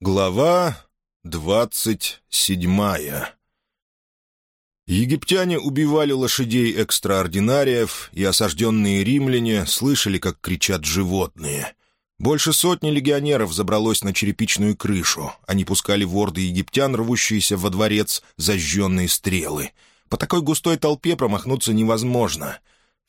Глава двадцать седьмая Египтяне убивали лошадей экстраординариев, и осажденные римляне слышали, как кричат животные. Больше сотни легионеров забралось на черепичную крышу. Они пускали в орды египтян, рвущиеся во дворец, зажженные стрелы. По такой густой толпе промахнуться невозможно.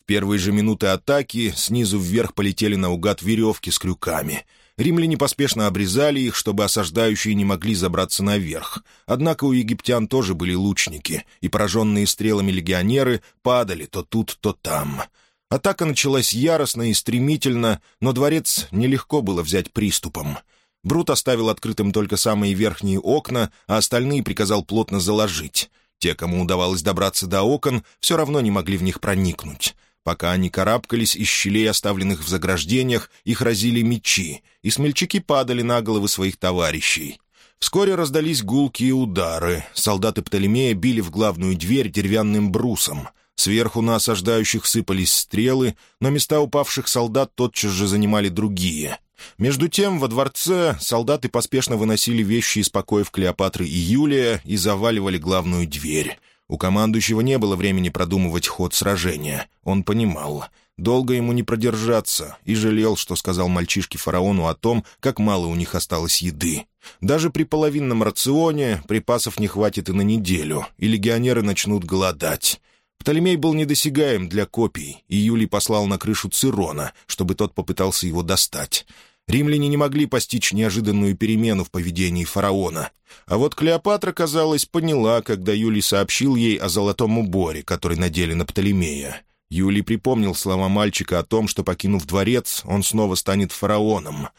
В первые же минуты атаки снизу вверх полетели наугад веревки с крюками — Римляне поспешно обрезали их, чтобы осаждающие не могли забраться наверх. Однако у египтян тоже были лучники, и пораженные стрелами легионеры падали то тут, то там. Атака началась яростно и стремительно, но дворец нелегко было взять приступом. Брут оставил открытым только самые верхние окна, а остальные приказал плотно заложить. Те, кому удавалось добраться до окон, все равно не могли в них проникнуть. Пока они карабкались из щелей, оставленных в заграждениях, их разили мечи, и смельчаки падали на головы своих товарищей. Вскоре раздались гулкие удары. Солдаты Птолемея били в главную дверь деревянным брусом. Сверху на осаждающих сыпались стрелы, но места упавших солдат тотчас же занимали другие. Между тем, во дворце солдаты поспешно выносили вещи из покоев Клеопатры и Юлия и заваливали главную дверь. У командующего не было времени продумывать ход сражения. Он понимал, долго ему не продержаться, и жалел, что сказал мальчишке фараону о том, как мало у них осталось еды. Даже при половинном рационе припасов не хватит и на неделю, и легионеры начнут голодать. Птолемей был недосягаем для копий, и Юлий послал на крышу Цирона, чтобы тот попытался его достать. Римляне не могли постичь неожиданную перемену в поведении фараона. А вот Клеопатра, казалось, поняла, когда Юлий сообщил ей о золотом уборе, который надели на Птолемея. Юлий припомнил слова мальчика о том, что, покинув дворец, он снова станет фараоном.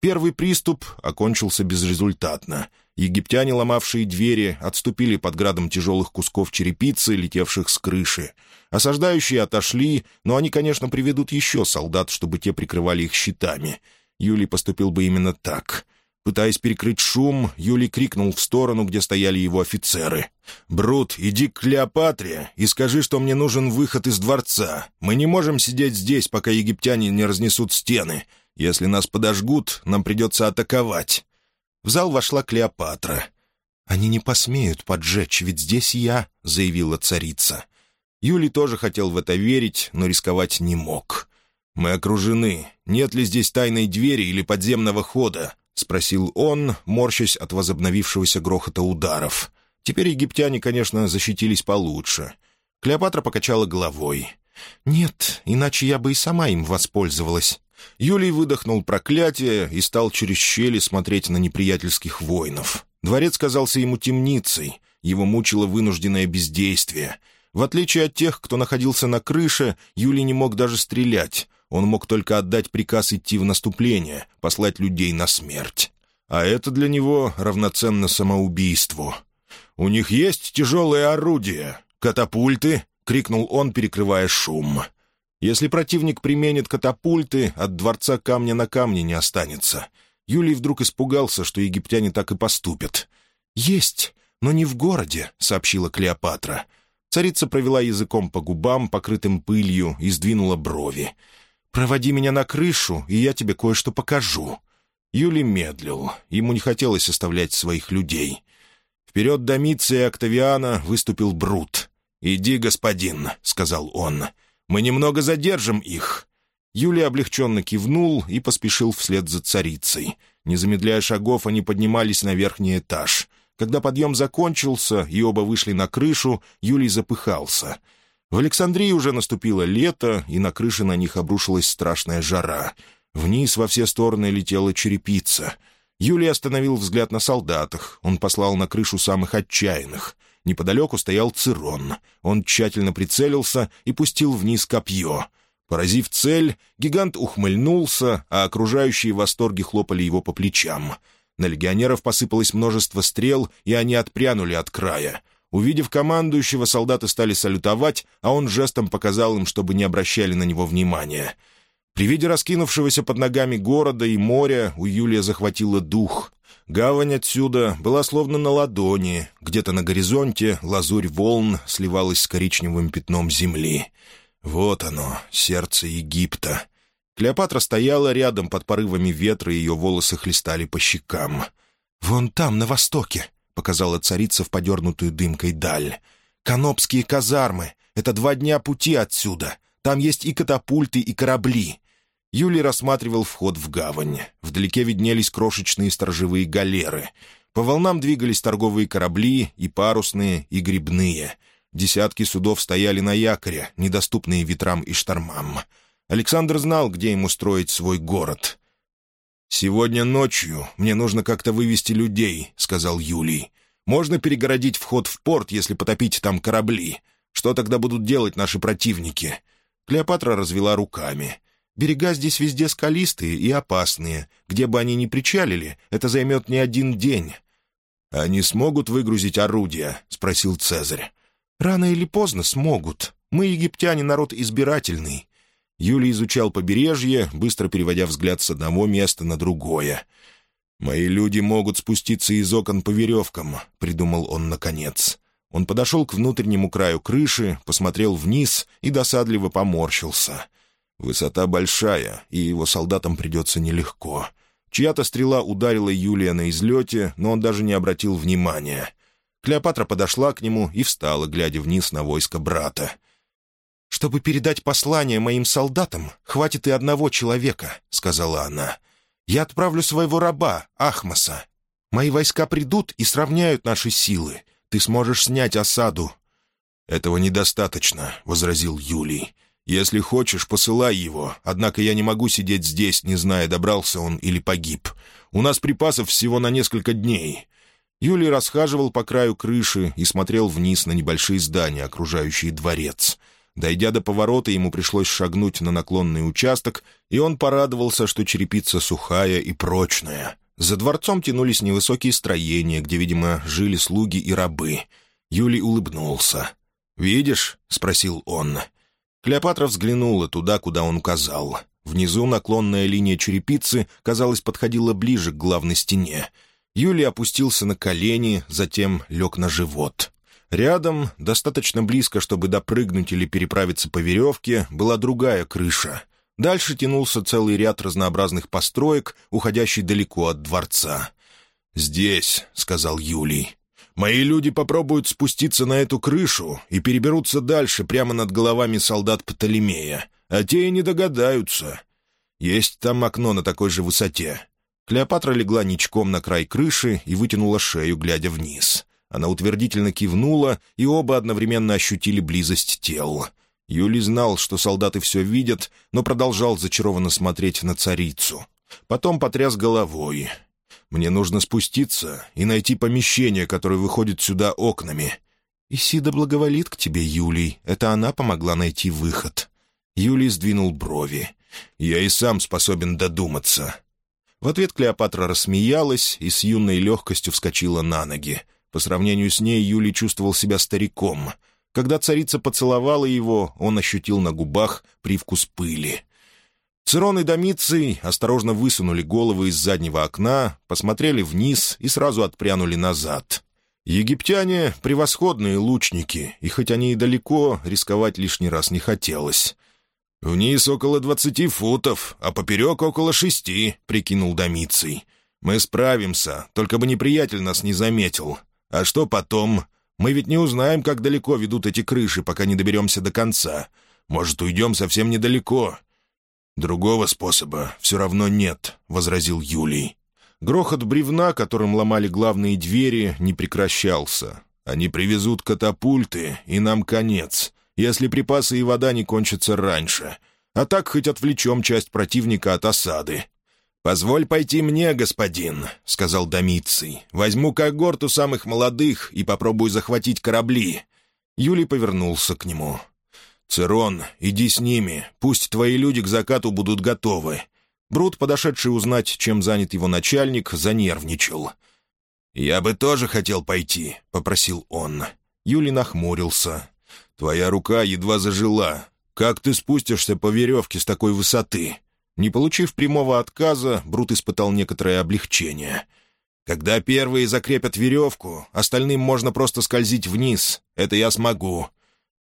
Первый приступ окончился безрезультатно. Египтяне, ломавшие двери, отступили под градом тяжелых кусков черепицы, летевших с крыши. Осаждающие отошли, но они, конечно, приведут еще солдат, чтобы те прикрывали их щитами — Юлий поступил бы именно так. Пытаясь перекрыть шум, Юлий крикнул в сторону, где стояли его офицеры. «Брут, иди к Клеопатре и скажи, что мне нужен выход из дворца. Мы не можем сидеть здесь, пока египтяне не разнесут стены. Если нас подожгут, нам придется атаковать». В зал вошла Клеопатра. «Они не посмеют поджечь, ведь здесь я», — заявила царица. Юлий тоже хотел в это верить, но рисковать не мог. «Мы окружены. Нет ли здесь тайной двери или подземного хода?» — спросил он, морщась от возобновившегося грохота ударов. Теперь египтяне, конечно, защитились получше. Клеопатра покачала головой. «Нет, иначе я бы и сама им воспользовалась». Юлий выдохнул проклятие и стал через щели смотреть на неприятельских воинов. Дворец казался ему темницей, его мучило вынужденное бездействие. В отличие от тех, кто находился на крыше, Юлий не мог даже стрелять. Он мог только отдать приказ идти в наступление, послать людей на смерть. А это для него равноценно самоубийству. «У них есть тяжелые орудия, катапульты!» — крикнул он, перекрывая шум. «Если противник применит катапульты, от дворца камня на камне не останется». Юлий вдруг испугался, что египтяне так и поступят. «Есть, но не в городе», — сообщила Клеопатра. Царица провела языком по губам, покрытым пылью, и сдвинула брови. «Проводи меня на крышу, и я тебе кое-что покажу». Юлий медлил. Ему не хотелось оставлять своих людей. Вперед Домиция и Октавиана выступил Брут. «Иди, господин», — сказал он. «Мы немного задержим их». Юлий облегченно кивнул и поспешил вслед за царицей. Не замедляя шагов, они поднимались на верхний этаж. Когда подъем закончился и оба вышли на крышу, Юлий запыхался — в Александрии уже наступило лето, и на крыше на них обрушилась страшная жара. Вниз во все стороны летела черепица. Юлий остановил взгляд на солдатах. Он послал на крышу самых отчаянных. Неподалеку стоял Цирон. Он тщательно прицелился и пустил вниз копье. Поразив цель, гигант ухмыльнулся, а окружающие в восторге хлопали его по плечам. На легионеров посыпалось множество стрел, и они отпрянули от края. Увидев командующего, солдаты стали салютовать, а он жестом показал им, чтобы не обращали на него внимания. При виде раскинувшегося под ногами города и моря у Юлия захватило дух. Гавань отсюда была словно на ладони, где-то на горизонте лазурь волн сливалась с коричневым пятном земли. Вот оно, сердце Египта. Клеопатра стояла рядом под порывами ветра, и ее волосы хлестали по щекам. «Вон там, на востоке», — показала царица в подернутую дымкой даль. «Канопские казармы. Это два дня пути отсюда. Там есть и катапульты, и корабли». Юлий рассматривал вход в гавань. Вдалеке виднелись крошечные сторожевые галеры. По волнам двигались торговые корабли, и парусные, и грибные. Десятки судов стояли на якоре, недоступные ветрам и штормам. Александр знал, где ему строить свой город. «Сегодня ночью мне нужно как-то вывести людей», — сказал Юлий. «Можно перегородить вход в порт, если потопить там корабли. Что тогда будут делать наши противники?» Клеопатра развела руками. «Берега здесь везде скалистые и опасные. Где бы они ни причалили, это займет не один день». «Они смогут выгрузить орудия?» — спросил Цезарь. «Рано или поздно смогут. Мы, египтяне, народ избирательный. Юлий изучал побережье, быстро переводя взгляд с одного места на другое. «Мои люди могут спуститься из окон по веревкам», — придумал он наконец. Он подошел к внутреннему краю крыши, посмотрел вниз и досадливо поморщился. Высота большая, и его солдатам придется нелегко. Чья-то стрела ударила Юлия на излете, но он даже не обратил внимания. Клеопатра подошла к нему и встала, глядя вниз на войско брата. «Чтобы передать послание моим солдатам, хватит и одного человека», — сказала она. «Я отправлю своего раба, Ахмаса. Мои войска придут и сравняют наши силы. Ты сможешь снять осаду». «Этого недостаточно», — возразил Юлий. «Если хочешь, посылай его, однако я не могу сидеть здесь, не зная, добрался он или погиб. У нас припасов всего на несколько дней». Юлий расхаживал по краю крыши и смотрел вниз на небольшие здания, окружающие дворец — Дойдя до поворота, ему пришлось шагнуть на наклонный участок, и он порадовался, что черепица сухая и прочная. За дворцом тянулись невысокие строения, где, видимо, жили слуги и рабы. Юлий улыбнулся. «Видишь?» — спросил он. Клеопатра взглянула туда, куда он указал. Внизу наклонная линия черепицы, казалось, подходила ближе к главной стене. Юлий опустился на колени, затем лег на живот. Рядом, достаточно близко, чтобы допрыгнуть или переправиться по веревке, была другая крыша. Дальше тянулся целый ряд разнообразных построек, уходящий далеко от дворца. «Здесь», — сказал Юлий. «Мои люди попробуют спуститься на эту крышу и переберутся дальше, прямо над головами солдат Птолемея, а те и не догадаются. Есть там окно на такой же высоте». Клеопатра легла ничком на край крыши и вытянула шею, глядя вниз. Она утвердительно кивнула, и оба одновременно ощутили близость тел. Юлий знал, что солдаты все видят, но продолжал зачарованно смотреть на царицу. Потом потряс головой. «Мне нужно спуститься и найти помещение, которое выходит сюда окнами». «Исида благоволит к тебе, Юлий. Это она помогла найти выход». Юлий сдвинул брови. «Я и сам способен додуматься». В ответ Клеопатра рассмеялась и с юной легкостью вскочила на ноги. По сравнению с ней Юлий чувствовал себя стариком. Когда царица поцеловала его, он ощутил на губах привкус пыли. Цирон и Домиций осторожно высунули головы из заднего окна, посмотрели вниз и сразу отпрянули назад. Египтяне — превосходные лучники, и хоть они и далеко, рисковать лишний раз не хотелось. «Вниз около двадцати футов, а поперек около шести», — прикинул Домиций. «Мы справимся, только бы неприятель нас не заметил. А что потом? Мы ведь не узнаем, как далеко ведут эти крыши, пока не доберемся до конца. Может, уйдем совсем недалеко?» «Другого способа все равно нет», — возразил Юлий. Грохот бревна, которым ломали главные двери, не прекращался. «Они привезут катапульты, и нам конец, если припасы и вода не кончатся раньше. А так хоть отвлечем часть противника от осады. «Позволь пойти мне, господин», — сказал Домиций. «Возьму когорту самых молодых и попробую захватить корабли». Юлий повернулся к нему. «Цирон, иди с ними. Пусть твои люди к закату будут готовы». Брут, подошедший узнать, чем занят его начальник, занервничал. «Я бы тоже хотел пойти», — попросил он. Юлий нахмурился. «Твоя рука едва зажила. Как ты спустишься по веревке с такой высоты?» Не получив прямого отказа, Брут испытал некоторое облегчение. «Когда первые закрепят веревку, остальным можно просто скользить вниз. Это я смогу».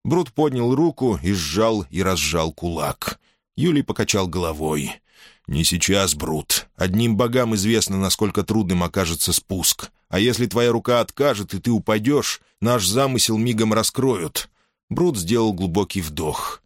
Брут поднял руку и сжал и разжал кулак. Юлий покачал головой. «Не сейчас, Брут. Одним богам известно, насколько трудным окажется спуск. А если твоя рука откажет, и ты упадешь, наш замысел мигом раскроют». Брут сделал глубокий вдох.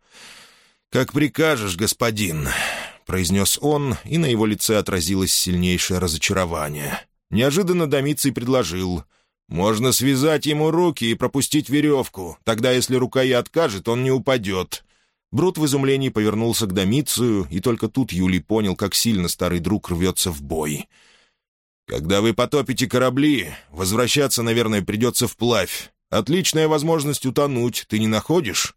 «Как прикажешь, господин», — произнес он, и на его лице отразилось сильнейшее разочарование. Неожиданно Домиций предложил. «Можно связать ему руки и пропустить веревку. Тогда, если рука и откажет, он не упадет. Брут в изумлении повернулся к Домицию, и только тут Юлий понял, как сильно старый друг рвется в бой. «Когда вы потопите корабли, возвращаться, наверное, придется вплавь. Отличная возможность утонуть, ты не находишь?»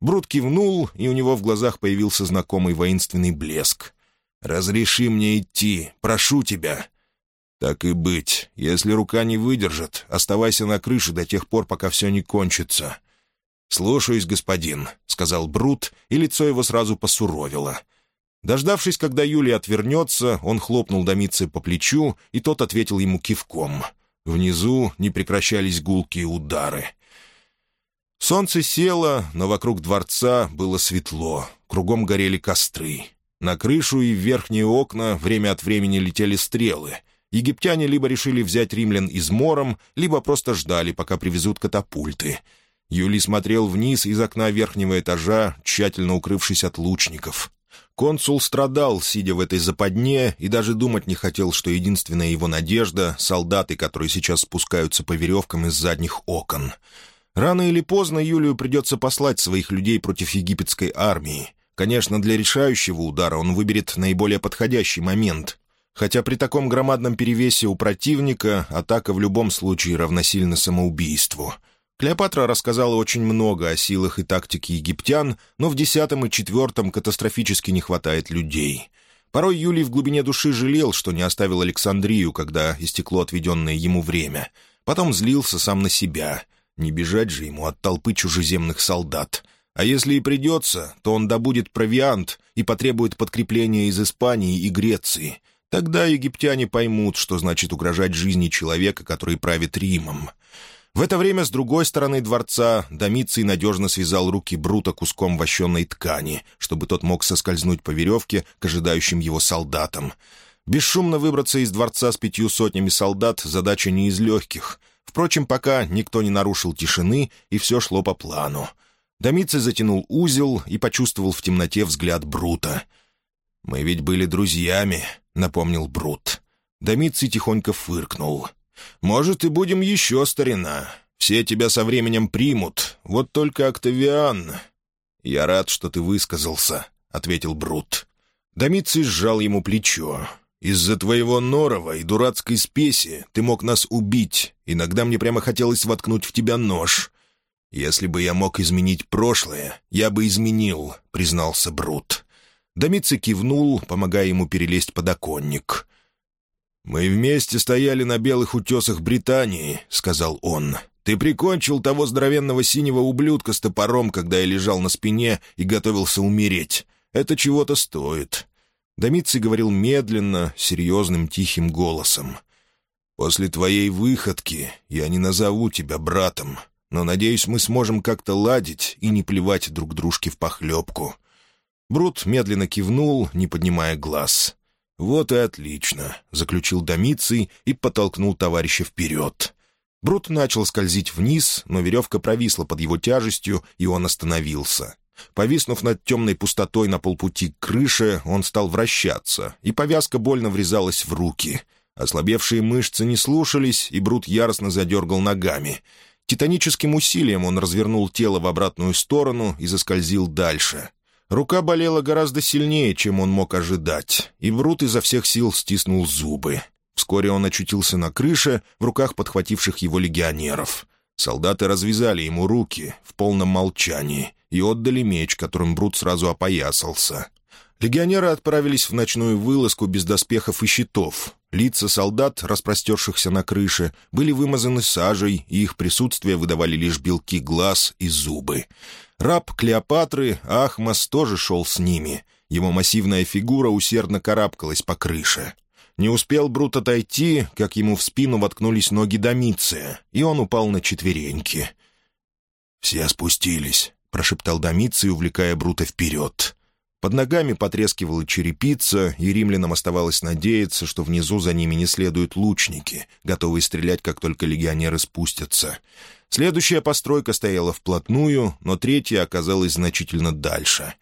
Брут кивнул, и у него в глазах появился знакомый воинственный блеск. «Разреши мне идти, прошу тебя». «Так и быть. Если рука не выдержит, оставайся на крыше до тех пор, пока все не кончится. «Слушаюсь, господин», — сказал Брут, и лицо его сразу посуровило. Дождавшись, когда Юлия отвернется, он хлопнул Домице по плечу, и тот ответил ему кивком. Внизу не прекращались гулкие удары. Солнце село, но вокруг дворца было светло, кругом горели костры. На крышу и в верхние окна время от времени летели стрелы. Египтяне либо решили взять римлян измором, либо просто ждали, пока привезут катапульты — Юлий смотрел вниз из окна верхнего этажа, тщательно укрывшись от лучников. Консул страдал, сидя в этой западне, и даже думать не хотел, что единственная его надежда — солдаты, которые сейчас спускаются по веревкам из задних окон. Рано или поздно Юлию придется послать своих людей против египетской армии. Конечно, для решающего удара он выберет наиболее подходящий момент. Хотя при таком громадном перевесе у противника атака в любом случае равносильна самоубийству — Клеопатра рассказала очень много о силах и тактике египтян, но в десятом и четвертом катастрофически не хватает людей. Порой Юлий в глубине души жалел, что не оставил Александрию, когда истекло отведенное ему время. Потом злился сам на себя. Не бежать же ему от толпы чужеземных солдат. А если и придется, то он добудет провиант и потребует подкрепления из Испании и Греции. Тогда египтяне поймут, что значит угрожать жизни человека, который правит Римом. В это время с другой стороны дворца Домиций надежно связал руки Брута куском вощенной ткани, чтобы тот мог соскользнуть по веревке к ожидающим его солдатам. Бесшумно выбраться из дворца с пятью сотнями солдат — задача не из легких. Впрочем, пока никто не нарушил тишины, и все шло по плану. Домиций затянул узел и почувствовал в темноте взгляд Брута. «Мы ведь были друзьями», — напомнил Брут. Домиций тихонько фыркнул — может, и будем еще, старина. Все тебя со временем примут. Вот только Октавиан...» «Я рад, что ты высказался», — ответил Брут. Домиций сжал ему плечо. «Из-за твоего норова и дурацкой спеси ты мог нас убить. Иногда мне прямо хотелось воткнуть в тебя нож. Если бы я мог изменить прошлое, я бы изменил», — признался Брут. Домиций кивнул, помогая ему перелезть подоконник. «Мы вместе стояли на белых утесах Британии», — сказал он. «Ты прикончил того здоровенного синего ублюдка с топором, когда я лежал на спине и готовился умереть. Это чего-то стоит». Домиций говорил медленно, серьезным, тихим голосом. «После твоей выходки я не назову тебя братом, но, надеюсь, мы сможем как-то ладить и не плевать друг дружке в похлебку». Брут медленно кивнул, не поднимая глаз. «Вот и отлично», — заключил Домиций и подтолкнул товарища вперед. Брут начал скользить вниз, но веревка провисла под его тяжестью, и он остановился. Повиснув над темной пустотой на полпути к крыше, он стал вращаться, и повязка больно врезалась в руки. Ослабевшие мышцы не слушались, и Брут яростно задергал ногами. Титаническим усилием он развернул тело в обратную сторону и заскользил дальше. Рука болела гораздо сильнее, чем он мог ожидать, и Брут изо всех сил стиснул зубы. Вскоре он очутился на крыше, в руках подхвативших его легионеров. Солдаты развязали ему руки в полном молчании и отдали меч, которым Брут сразу опоясался. Легионеры отправились в ночную вылазку без доспехов и щитов. Лица солдат, распростершихся на крыше, были вымазаны сажей, и их присутствие выдавали лишь белки глаз и зубы. Раб Клеопатры, Ахмас, тоже шел с ними. Его массивная фигура усердно карабкалась по крыше. Не успел Брут отойти, как ему в спину воткнулись ноги Домиция, и он упал на четвереньки. «Все спустились», — прошептал Домиций, увлекая Брута вперед. Под ногами потрескивала черепица, и римлянам оставалось надеяться, что внизу за ними не следуют лучники, готовые стрелять, как только легионеры спустятся. Следующая постройка стояла вплотную, но третья оказалась значительно дальше.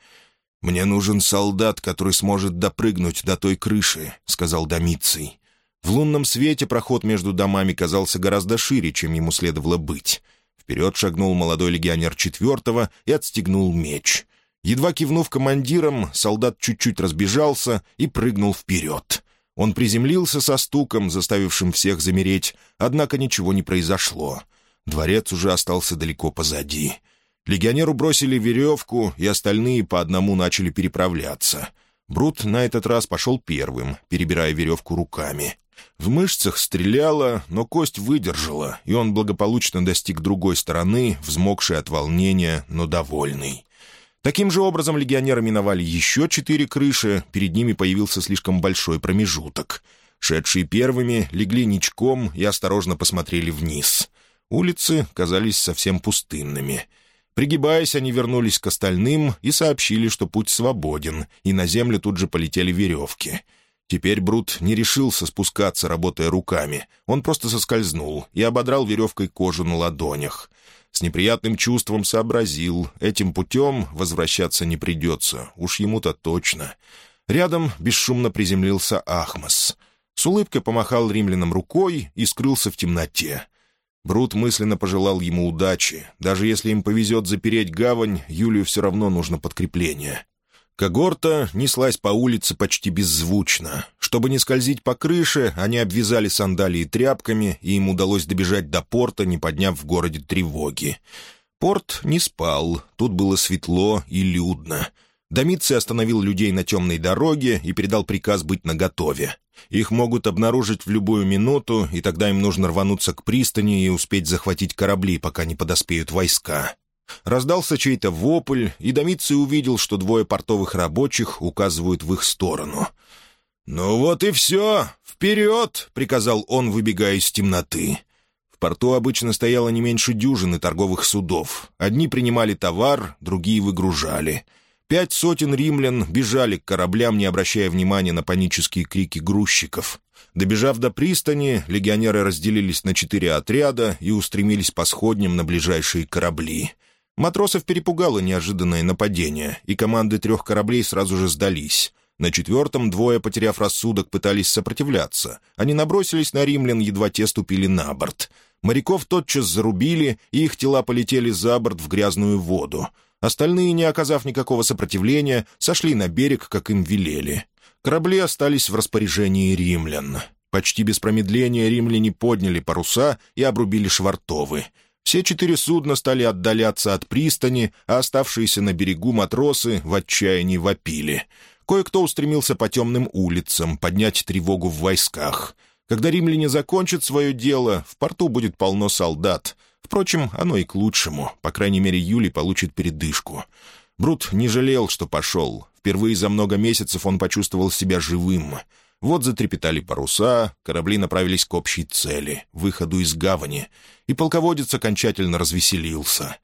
«Мне нужен солдат, который сможет допрыгнуть до той крыши», — сказал Домиций. В лунном свете проход между домами казался гораздо шире, чем ему следовало быть. Вперед шагнул молодой легионер четвертого и отстегнул меч. Едва кивнув командиром, солдат чуть-чуть разбежался и прыгнул вперед. Он приземлился со стуком, заставившим всех замереть, однако ничего не произошло. Дворец уже остался далеко позади. Легионеру бросили веревку, и остальные по одному начали переправляться. Брут на этот раз пошел первым, перебирая веревку руками. В мышцах стреляло, но кость выдержала, и он благополучно достиг другой стороны, взмокший от волнения, но довольный. Таким же образом легионеры миновали еще четыре крыши, перед ними появился слишком большой промежуток. Шедшие первыми легли ничком и осторожно посмотрели вниз. Улицы казались совсем пустынными. Пригибаясь, они вернулись к остальным и сообщили, что путь свободен, и на землю тут же полетели веревки. Теперь Брут не решился спускаться, работая руками. Он просто соскользнул и ободрал веревкой кожу на ладонях — с неприятным чувством сообразил, этим путем возвращаться не придется, уж ему-то точно. Рядом бесшумно приземлился Ахмас. С улыбкой помахал римлянам рукой и скрылся в темноте. Брут мысленно пожелал ему удачи. Даже если им повезет запереть гавань, Юлию все равно нужно подкрепление. Когорта неслась по улице почти беззвучно. Чтобы не скользить по крыше, они обвязали сандалии тряпками, и им удалось добежать до порта, не подняв в городе тревоги. Порт не спал, тут было светло и людно. Домиций остановил людей на темной дороге и передал приказ быть наготове. Их могут обнаружить в любую минуту, и тогда им нужно рвануться к пристани и успеть захватить корабли, пока не подоспеют войска. Раздался чей-то вопль, и Домиций увидел, что двое портовых рабочих указывают в их сторону. «Ну вот и все! Вперед!» — приказал он, выбегая из темноты. В порту обычно стояло не меньше дюжины торговых судов. Одни принимали товар, другие выгружали. Пять сотен римлян бежали к кораблям, не обращая внимания на панические крики грузчиков. Добежав до пристани, легионеры разделились на четыре отряда и устремились по сходням на ближайшие корабли. Матросов перепугало неожиданное нападение, и команды трех кораблей сразу же сдались. На четвертом двое, потеряв рассудок, пытались сопротивляться. Они набросились на римлян, едва те ступили на борт. Моряков тотчас зарубили, и их тела полетели за борт в грязную воду. Остальные, не оказав никакого сопротивления, сошли на берег, как им велели. Корабли остались в распоряжении римлян. Почти без промедления римляне подняли паруса и обрубили швартовы. Все четыре судна стали отдаляться от пристани, а оставшиеся на берегу матросы в отчаянии вопили. Кое-кто устремился по темным улицам, поднять тревогу в войсках. Когда римляне закончат свое дело, в порту будет полно солдат. Впрочем, оно и к лучшему. По крайней мере, Юлий получит передышку. Брут не жалел, что пошел. Впервые за много месяцев он почувствовал себя живым — вот затрепетали паруса, корабли направились к общей цели — выходу из гавани, и полководец окончательно развеселился.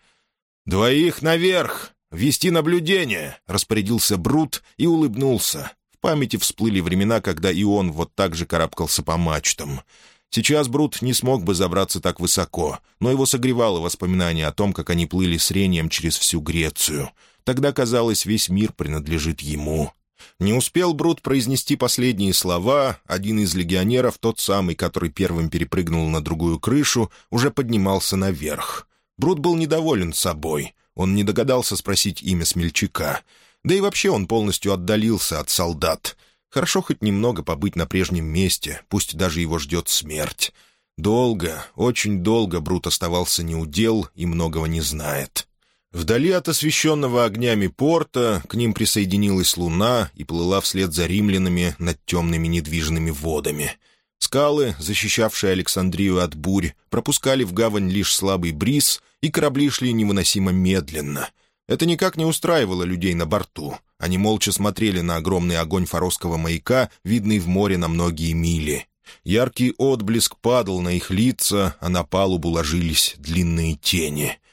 «Двоих наверх! Вести наблюдение!» — распорядился Брут и улыбнулся. В памяти всплыли времена, когда и он вот так же карабкался по мачтам. Сейчас Брут не смог бы забраться так высоко, но его согревало воспоминание о том, как они плыли с Рением через всю Грецию. Тогда, казалось, весь мир принадлежит ему. Не успел Брут произнести последние слова, один из легионеров, тот самый, который первым перепрыгнул на другую крышу, уже поднимался наверх. Брут был недоволен собой. Он не догадался спросить имя смельчака. Да и вообще он полностью отдалился от солдат. Хорошо хоть немного побыть на прежнем месте, пусть даже его ждет смерть. Долго, очень долго Брут оставался неудел и многого не знает. Вдали от освещенного огнями порта к ним присоединилась луна и плыла вслед за римлянами над темными недвижными водами. Скалы, защищавшие Александрию от бурь, пропускали в гавань лишь слабый бриз, и корабли шли невыносимо медленно. Это никак не устраивало людей на борту. Они молча смотрели на огромный огонь форосского маяка, видный в море на многие мили. Яркий отблеск падал на их лица, а на палубу ложились длинные тени —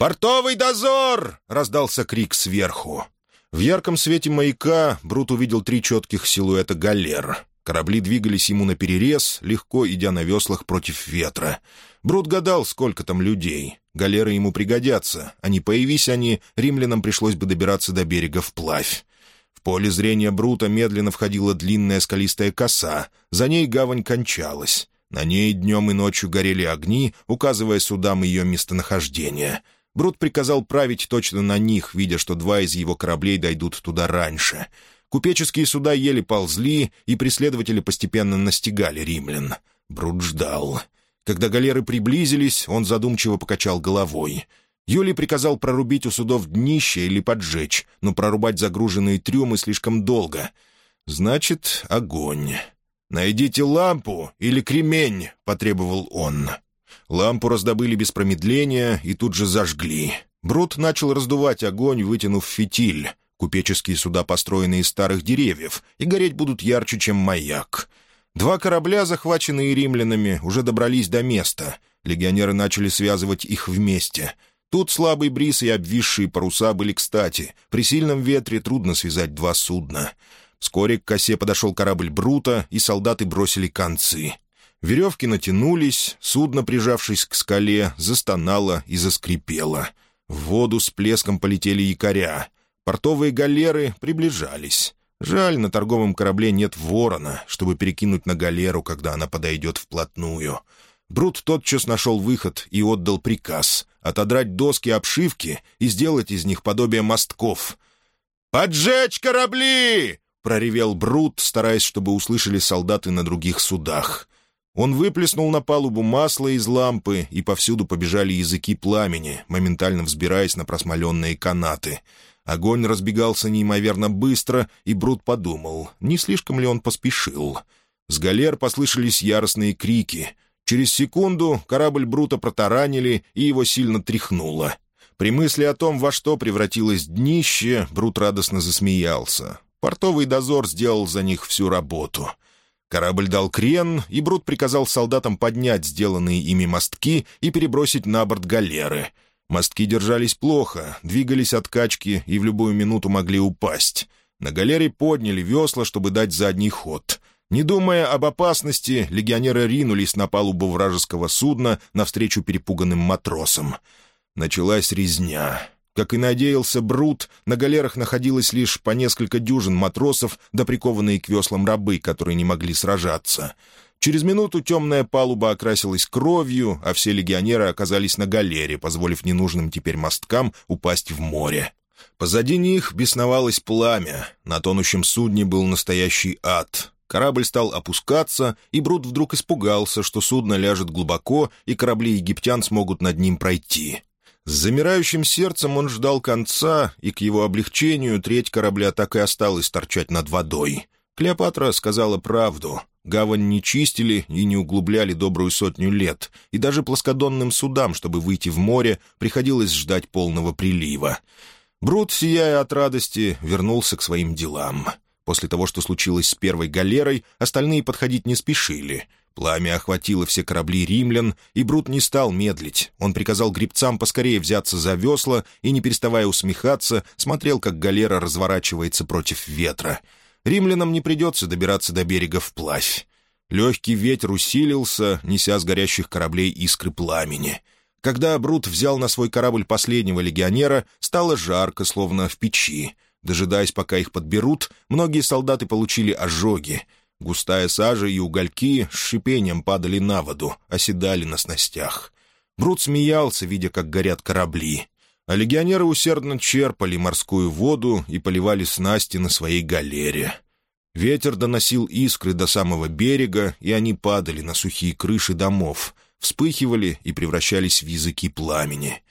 «Портовый дозор!» — раздался крик сверху. В ярком свете маяка Брут увидел три четких силуэта галер. Корабли двигались ему на перерез, легко идя на веслах против ветра. Брут гадал, сколько там людей. Галеры ему пригодятся, а не появись они, римлянам пришлось бы добираться до берега вплавь. В поле зрения Брута медленно входила длинная скалистая коса, за ней гавань кончалась. На ней днем и ночью горели огни, указывая судам ее местонахождение. Брут приказал править точно на них, видя, что два из его кораблей дойдут туда раньше. Купеческие суда еле ползли, и преследователи постепенно настигали римлян. Брут ждал. Когда галеры приблизились, он задумчиво покачал головой. Юлий приказал прорубить у судов днище или поджечь, но прорубать загруженные трюмы слишком долго. Значит, огонь. «Найдите лампу или кремень», — потребовал он. Лампу раздобыли без промедления и тут же зажгли. Брут начал раздувать огонь, вытянув фитиль. Купеческие суда построены из старых деревьев и гореть будут ярче, чем маяк. Два корабля, захваченные римлянами, уже добрались до места. Легионеры начали связывать их вместе. Тут слабый бриз и обвисшие паруса были кстати. При сильном ветре трудно связать два судна. Вскоре к косе подошел корабль Брута, и солдаты бросили концы. Веревки натянулись, судно, прижавшись к скале, застонало и заскрипело. В воду с плеском полетели якоря. Портовые галеры приближались. Жаль, на торговом корабле нет ворона, чтобы перекинуть на галеру, когда она подойдет вплотную. Брут тотчас нашел выход и отдал приказ — отодрать доски обшивки и сделать из них подобие мостков. «Поджечь корабли!» — проревел Брут, стараясь, чтобы услышали солдаты на других судах. Он выплеснул на палубу масло из лампы, и повсюду побежали языки пламени, моментально взбираясь на просмоленные канаты. Огонь разбегался неимоверно быстро, и Брут подумал, не слишком ли он поспешил. С галер послышались яростные крики. Через секунду корабль Брута протаранили, и его сильно тряхнуло. При мысли о том, во что превратилось днище, Брут радостно засмеялся. Портовый дозор сделал за них всю работу. Корабль дал крен, и Брут приказал солдатам поднять сделанные ими мостки и перебросить на борт галеры. Мостки держались плохо, двигались от качки и в любую минуту могли упасть. На галере подняли весла, чтобы дать задний ход. Не думая об опасности, легионеры ринулись на палубу вражеского судна навстречу перепуганным матросам. Началась резня. Как и надеялся Брут, на галерах находилось лишь по несколько дюжин матросов, да прикованные к веслам рабы, которые не могли сражаться. Через минуту темная палуба окрасилась кровью, а все легионеры оказались на галере, позволив ненужным теперь мосткам упасть в море. Позади них бесновалось пламя. На тонущем судне был настоящий ад. Корабль стал опускаться, и Брут вдруг испугался, что судно ляжет глубоко, и корабли египтян смогут над ним пройти. С замирающим сердцем он ждал конца, и к его облегчению треть корабля так и осталась торчать над водой. Клеопатра сказала правду. Гавань не чистили и не углубляли добрую сотню лет, и даже плоскодонным судам, чтобы выйти в море, приходилось ждать полного прилива. Брут, сияя от радости, вернулся к своим делам. После того, что случилось с первой галерой, остальные подходить не спешили — Пламя охватило все корабли римлян, и Брут не стал медлить. Он приказал гребцам поскорее взяться за весла и, не переставая усмехаться, смотрел, как галера разворачивается против ветра. Римлянам не придется добираться до берега вплавь. Легкий ветер усилился, неся с горящих кораблей искры пламени. Когда Брут взял на свой корабль последнего легионера, стало жарко, словно в печи. Дожидаясь, пока их подберут, многие солдаты получили ожоги — Густая сажа и угольки с шипением падали на воду, оседали на снастях. Брут смеялся, видя, как горят корабли. А легионеры усердно черпали морскую воду и поливали снасти на своей галере. Ветер доносил искры до самого берега, и они падали на сухие крыши домов, вспыхивали и превращались в языки пламени.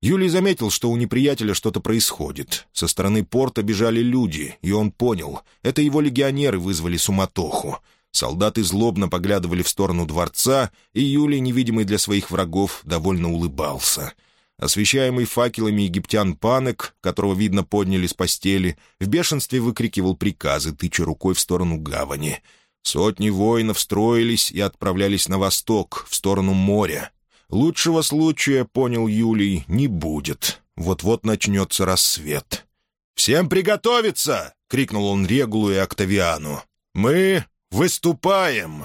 Юлий заметил, что у неприятеля что-то происходит. Со стороны порта бежали люди, и он понял — это его легионеры вызвали суматоху. Солдаты злобно поглядывали в сторону дворца, и Юлий, невидимый для своих врагов, довольно улыбался. Освещаемый факелами египтян Панек, которого, видно, подняли с постели, в бешенстве выкрикивал приказы, тыча рукой в сторону гавани. Сотни воинов строились и отправлялись на восток, в сторону моря. Лучшего случая, понял Юлий, не будет. Вот-вот начнется рассвет. «Всем приготовиться!» — крикнул он Регулу и Октавиану. «Мы выступаем!»